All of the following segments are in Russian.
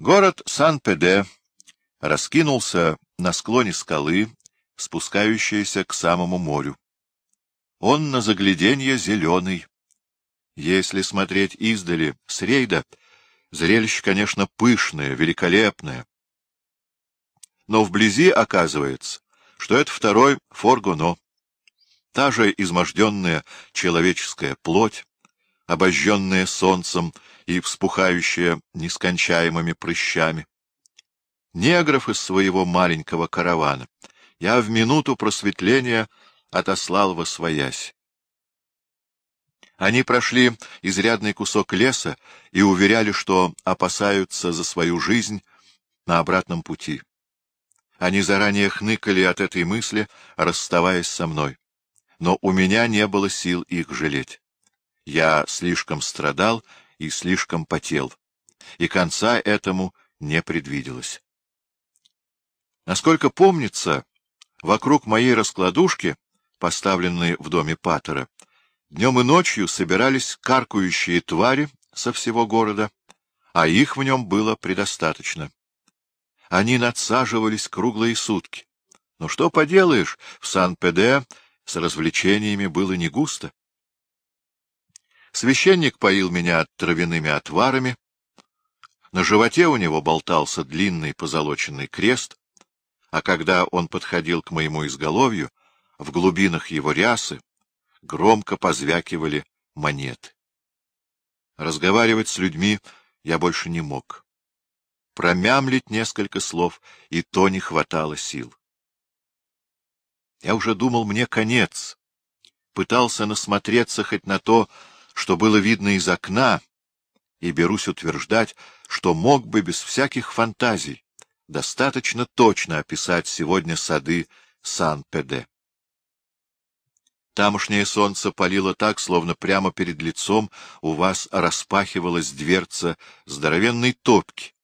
Город Сан-Педе раскинулся на склоне скалы, спускающейся к самому морю. Он на загляденье зеленый. Если смотреть издали, с рейда, зрелище, конечно, пышное, великолепное. Но вблизи оказывается, что это второй Форгуно. Та же изможденная человеческая плоть, обожженная солнцем и вспухающая нескончаемыми прыщами. Негров из своего маленького каравана я в минуту просветления отослал во своясь. Они прошли изрядный кусок леса и уверяли, что опасаются за свою жизнь на обратном пути. Они заранее хныкали от этой мысли, расставаясь со мной. Но у меня не было сил их жалеть. Я слишком страдал и слишком потел, и конца этому не предвиделось. Насколько помнится, вокруг моей раскладушки, поставленной в доме Паттера, днем и ночью собирались каркающие твари со всего города, а их в нем было предостаточно. Они надсаживались круглые сутки. Но что поделаешь, в Сан-Педе с развлечениями было не густо. Священник поил меня травяными отварами. На животе у него болтался длинный позолоченный крест, а когда он подходил к моему изголовью, в глубинах его рясы громко позвякивали монеты. Разговаривать с людьми я больше не мог. Промямлить несколько слов, и то не хватало сил. Я уже думал, мне конец. Пытался насмотреться хоть на то, что было видно из окна, и берусь утверждать, что мог бы без всяких фантазий достаточно точно описать сегодня сады Сан-Педе. Тамошнее солнце палило так, словно прямо перед лицом у вас распахивалась дверца здоровенной топки,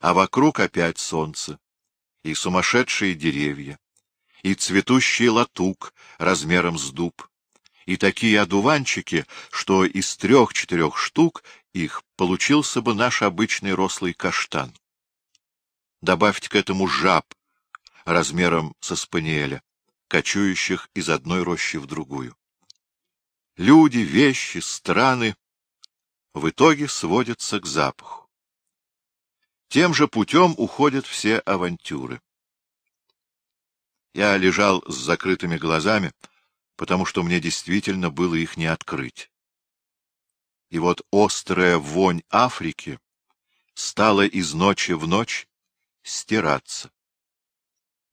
а вокруг опять солнце, и сумасшедшие деревья, и цветущий латук размером с дуб, и такие одуванчики, что из трех-четырех штук их получился бы наш обычный рослый каштан. Добавьте к этому жаб размером со спаниеля, кочующих из одной рощи в другую. Люди, вещи, страны в итоге сводятся к запаху. Тем же путем уходят все авантюры. Я лежал с закрытыми глазами, потому что мне действительно было их не открыть. И вот острая вонь Африки стала из ночи в ночь стираться.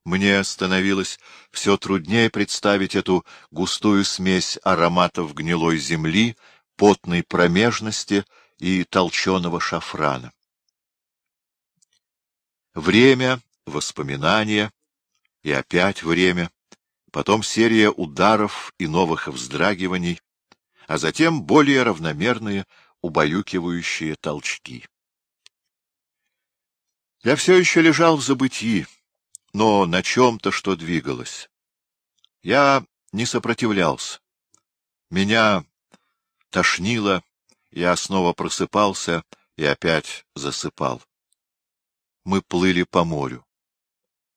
Мне становилось все труднее представить эту густую смесь ароматов гнилой земли, потной промежности и толченого шафрана. Время, воспоминания и опять время потом серия ударов и новых вздрагиваний, а затем более равномерные, убаюкивающие толчки. Я все еще лежал в забытии, но на чем-то, что двигалось. Я не сопротивлялся. Меня тошнило, я снова просыпался и опять засыпал. Мы плыли по морю.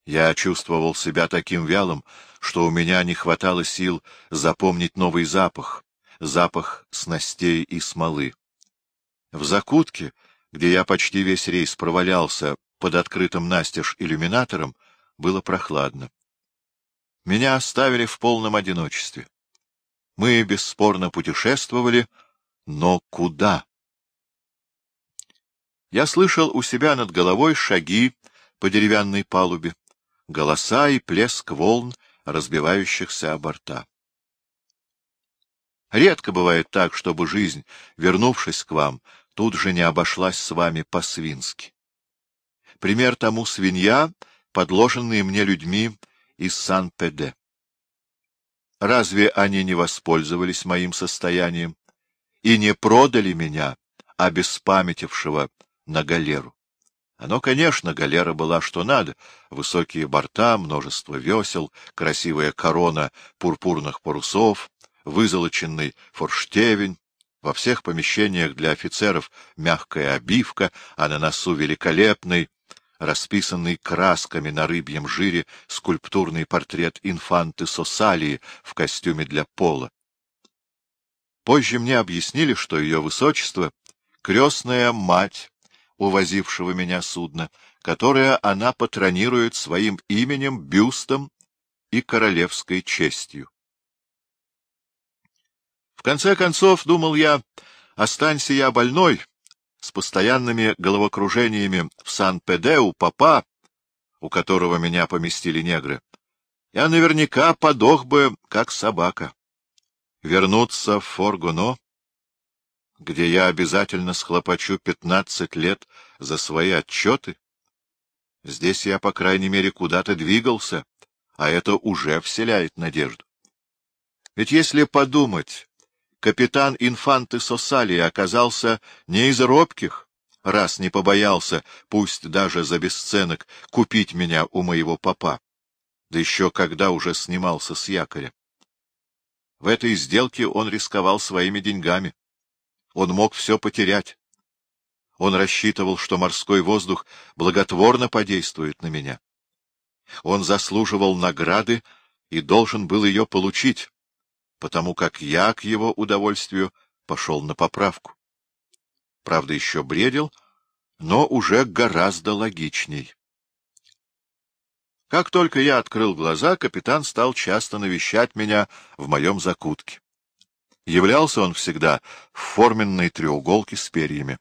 Я чувствовал себя таким вялым, что у меня не хватало сил запомнить новый запах, запах снастей и смолы. В закутке, где я почти весь рейс провалялся под открытым настежь иллюминатором, было прохладно. Меня оставили в полном одиночестве. Мы бесспорно путешествовали, но куда? Я слышал у себя над головой шаги по деревянной палубе голоса и плеск волн, разбивающихся о борта. Редко бывает так, чтобы жизнь, вернувшись к вам, тут же не обошлась с вами по-свински. Пример тому свинья, подложенные мне людьми из Сан-Педе. Разве они не воспользовались моим состоянием и не продали меня, обеспамятившего, на галеру? Оно, конечно, галера была что надо. Высокие борта, множество весел, красивая корона пурпурных парусов, вызолоченный форштевень, Во всех помещениях для офицеров мягкая обивка, а на носу великолепный, расписанный красками на рыбьем жире скульптурный портрет инфанты Сосалии в костюме для пола. Позже мне объяснили, что ее высочество — крестная мать увозившего меня судна, которое она патронирует своим именем, бюстом и королевской честью. В конце концов, думал я, останься я больной, с постоянными головокружениями в Сан-Педе у папа, у которого меня поместили негры, я наверняка подох бы, как собака. Вернуться в Форгуно, где я обязательно схлопочу пятнадцать лет за свои отчеты? Здесь я, по крайней мере, куда-то двигался, а это уже вселяет надежду. Ведь если подумать, капитан инфанты Сосали оказался не из робких, раз не побоялся, пусть даже за бесценок, купить меня у моего папа, да еще когда уже снимался с якоря. В этой сделке он рисковал своими деньгами. Он мог все потерять. Он рассчитывал, что морской воздух благотворно подействует на меня. Он заслуживал награды и должен был ее получить, потому как я, к его удовольствию, пошел на поправку. Правда, еще бредил, но уже гораздо логичней. Как только я открыл глаза, капитан стал часто навещать меня в моем закутке. Являлся он всегда в форменной треуголке с перьями.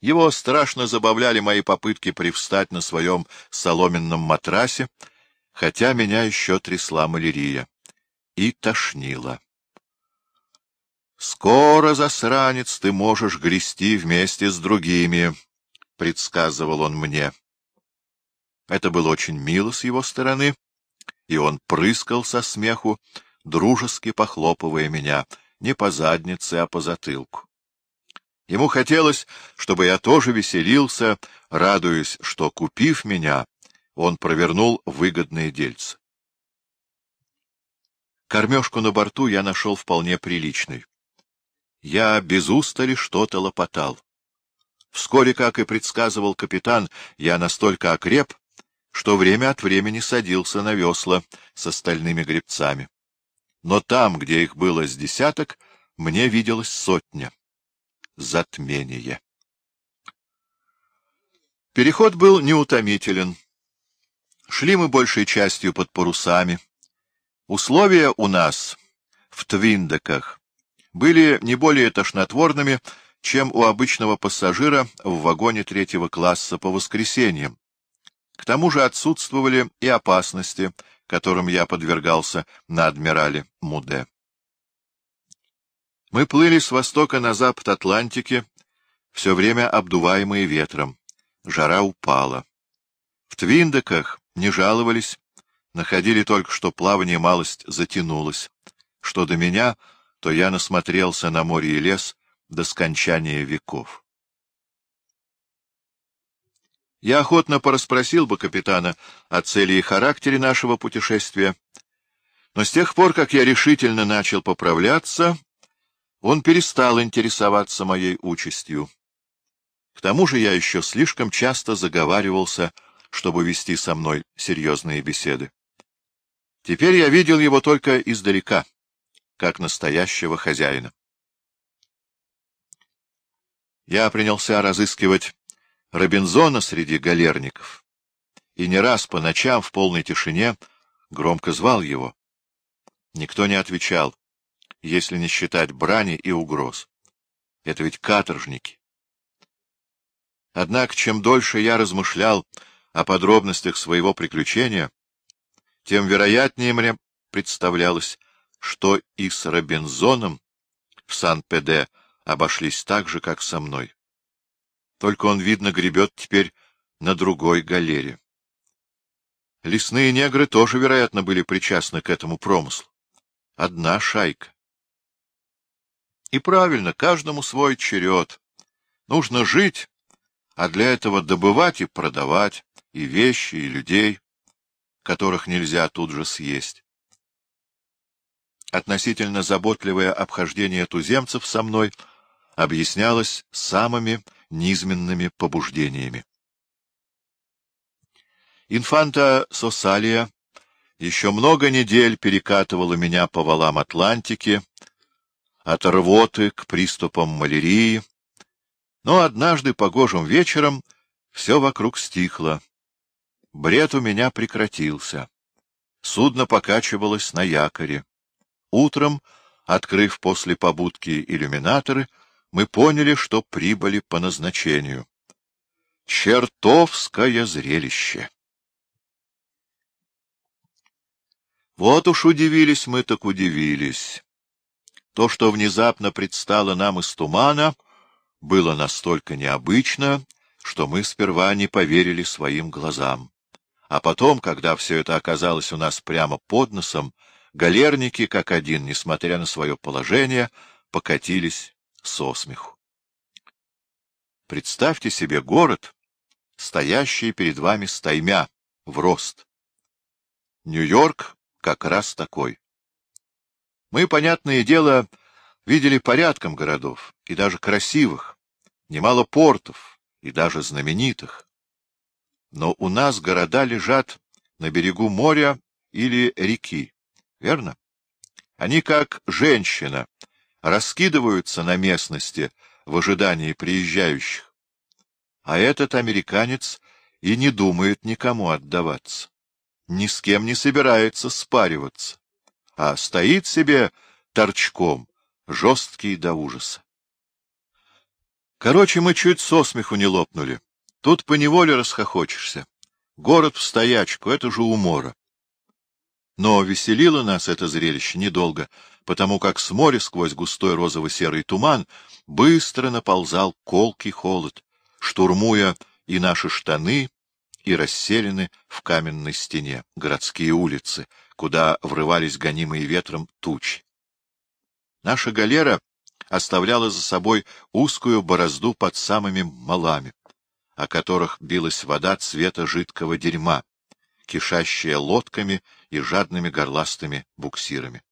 Его страшно забавляли мои попытки привстать на своем соломенном матрасе, хотя меня еще трясла малярия. И тошнило. «Скоро, засранец, ты можешь грести вместе с другими», — предсказывал он мне. Это было очень мило с его стороны, и он прыскал со смеху, дружески похлопывая меня, не по заднице, а по затылку. Ему хотелось, чтобы я тоже веселился, радуясь, что, купив меня, он провернул выгодные дельцы. Кормежку на борту я нашел вполне приличной. Я без устали что-то лопотал. Вскоре, как и предсказывал капитан, я настолько окреп, что время от времени садился на весла с остальными гребцами но там, где их было с десяток, мне виделось сотня. Затмение. Переход был неутомителен. Шли мы большей частью под парусами. Условия у нас в Твиндеках были не более тошнотворными, чем у обычного пассажира в вагоне третьего класса по воскресеньям. К тому же отсутствовали и опасности, которым я подвергался на адмирале Муде. Мы плыли с востока на запад Атлантики, все время обдуваемые ветром. Жара упала. В Твиндеках не жаловались, находили только, что плавание малость затянулось. Что до меня, то я насмотрелся на море и лес до скончания веков. Я охотно порасспросил бы капитана о цели и характере нашего путешествия, но с тех пор, как я решительно начал поправляться, он перестал интересоваться моей участью. К тому же я еще слишком часто заговаривался, чтобы вести со мной серьезные беседы. Теперь я видел его только издалека, как настоящего хозяина. Я принялся разыскивать Робинзона среди галерников, и не раз по ночам в полной тишине громко звал его. Никто не отвечал, если не считать брани и угроз. Это ведь каторжники. Однако, чем дольше я размышлял о подробностях своего приключения, тем вероятнее мне представлялось, что и с Робинзоном в Сан-Педе обошлись так же, как со мной. Только он, видно, гребет теперь на другой галере. Лесные негры тоже, вероятно, были причастны к этому промыслу. Одна шайка. И правильно, каждому свой черед. Нужно жить, а для этого добывать и продавать и вещи, и людей, которых нельзя тут же съесть. относительно заботливое обхождение туземцев со мной объяснялось самыми низменными побуждениями. Инфанта Сосалия еще много недель перекатывала меня по валам Атлантики, от рвоты к приступам малярии, но однажды погожим вечером все вокруг стихло. Бред у меня прекратился. Судно покачивалось на якоре. Утром, открыв после побудки иллюминаторы, мы поняли, что прибыли по назначению. Чертовское зрелище! Вот уж удивились мы, так удивились. То, что внезапно предстало нам из тумана, было настолько необычно, что мы сперва не поверили своим глазам. А потом, когда все это оказалось у нас прямо под носом, галерники, как один, несмотря на свое положение, покатились со смеху. Представьте себе город, стоящий перед вами стаймя, в рост. Нью-Йорк как раз такой. Мы, понятное дело, видели порядком городов, и даже красивых, немало портов, и даже знаменитых. Но у нас города лежат на берегу моря или реки, верно? Они, как женщина, раскидываются на местности в ожидании приезжающих. А этот американец и не думает никому отдаваться ни с кем не собирается спариваться, а стоит себе торчком, жесткий до ужаса. Короче, мы чуть со смеху не лопнули. Тут поневоле расхохочешься. Город в стоячку — это же умора. Но веселило нас это зрелище недолго, потому как с моря сквозь густой розово-серый туман быстро наползал колкий холод, штурмуя и наши штаны, и расселены в каменной стене, городские улицы, куда врывались гонимые ветром тучи. Наша галера оставляла за собой узкую борозду под самыми малами, о которых билась вода цвета жидкого дерьма, кишащая лодками и жадными горластыми буксирами.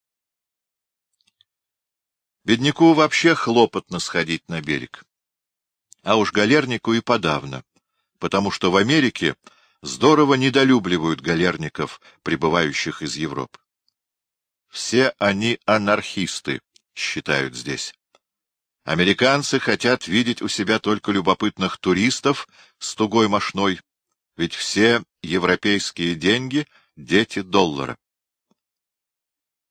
Бедняку вообще хлопотно сходить на берег, а уж галернику и подавно потому что в Америке здорово недолюбливают галерников, прибывающих из Европы. Все они анархисты, считают здесь. Американцы хотят видеть у себя только любопытных туристов с тугой мошной, ведь все европейские деньги — дети доллара.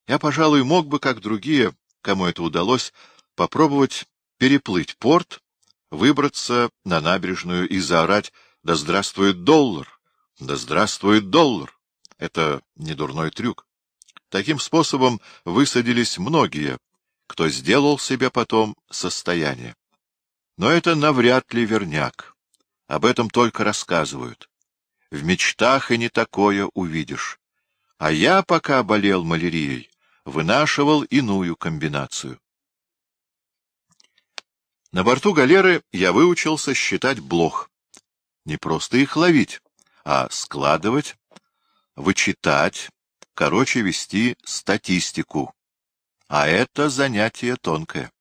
Я, пожалуй, мог бы, как другие, кому это удалось, попробовать переплыть порт выбраться на набережную и заорать «Да здравствует доллар! Да здравствует доллар!» Это не дурной трюк. Таким способом высадились многие, кто сделал себе потом состояние. Но это навряд ли верняк. Об этом только рассказывают. В мечтах и не такое увидишь. А я, пока болел малярией, вынашивал иную комбинацию. На борту галеры я выучился считать блох. Не просто их ловить, а складывать, вычитать, короче, вести статистику. А это занятие тонкое.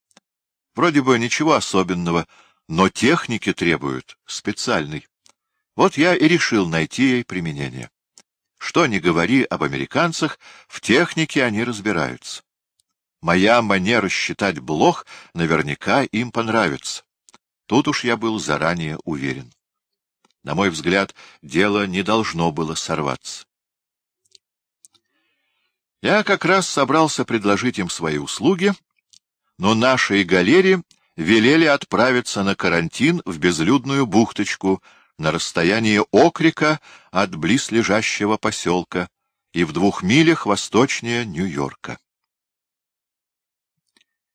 Вроде бы ничего особенного, но техники требуют специальной. Вот я и решил найти ей применение. Что ни говори об американцах, в технике они разбираются. Моя манера считать блох наверняка им понравится. Тут уж я был заранее уверен. На мой взгляд, дело не должно было сорваться. Я как раз собрался предложить им свои услуги, но нашей галере велели отправиться на карантин в безлюдную бухточку на расстоянии окрика от близлежащего поселка и в двух милях восточнее Нью-Йорка.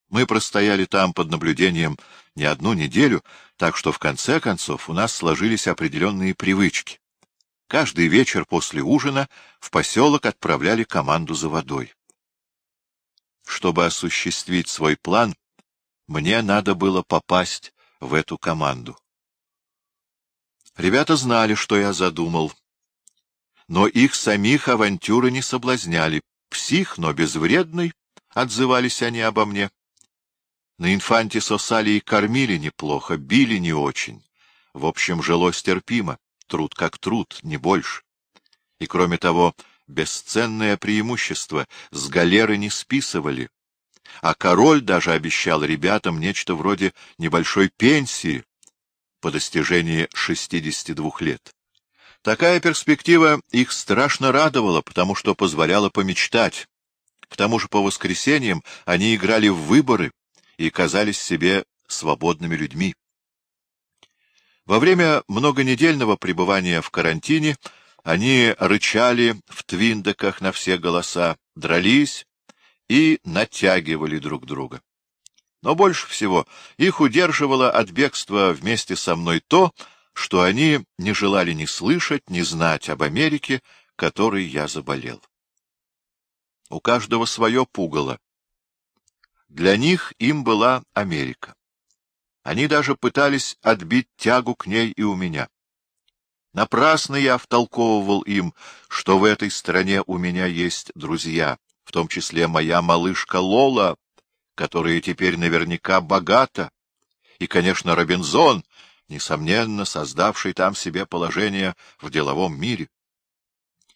Мы простояли там под наблюдением не одну неделю, так что в конце концов у нас сложились определенные привычки. Каждый вечер после ужина в поселок отправляли команду за водой. Чтобы осуществить свой план, мне надо было попасть в эту команду. Ребята знали, что я задумал, но их самих авантюры не соблазняли. Псих, но безвредный, — отзывались они обо мне. На инфанте Сосалии кормили неплохо, били не очень. В общем, жилось терпимо, труд как труд, не больше. И, кроме того, бесценное преимущество с галеры не списывали. А король даже обещал ребятам нечто вроде небольшой пенсии по достижении 62 лет. Такая перспектива их страшно радовала, потому что позволяла помечтать. К тому же по воскресеньям они играли в выборы и казались себе свободными людьми. Во время многонедельного пребывания в карантине они рычали в твиндеках на все голоса, дрались и натягивали друг друга. Но больше всего их удерживало от бегства вместе со мной то, что они не желали ни слышать, ни знать об Америке, которой я заболел. У каждого свое пугало. Для них им была Америка. Они даже пытались отбить тягу к ней и у меня. Напрасно я втолковывал им, что в этой стране у меня есть друзья, в том числе моя малышка Лола, которая теперь наверняка богата, и, конечно, Робинзон, несомненно, создавший там себе положение в деловом мире.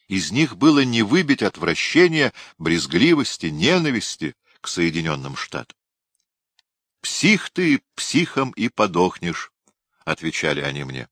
Из них было не выбить отвращения, брезгливости, ненависти к Соединенным Штатам. Псих ты, психом и подохнешь, — отвечали они мне.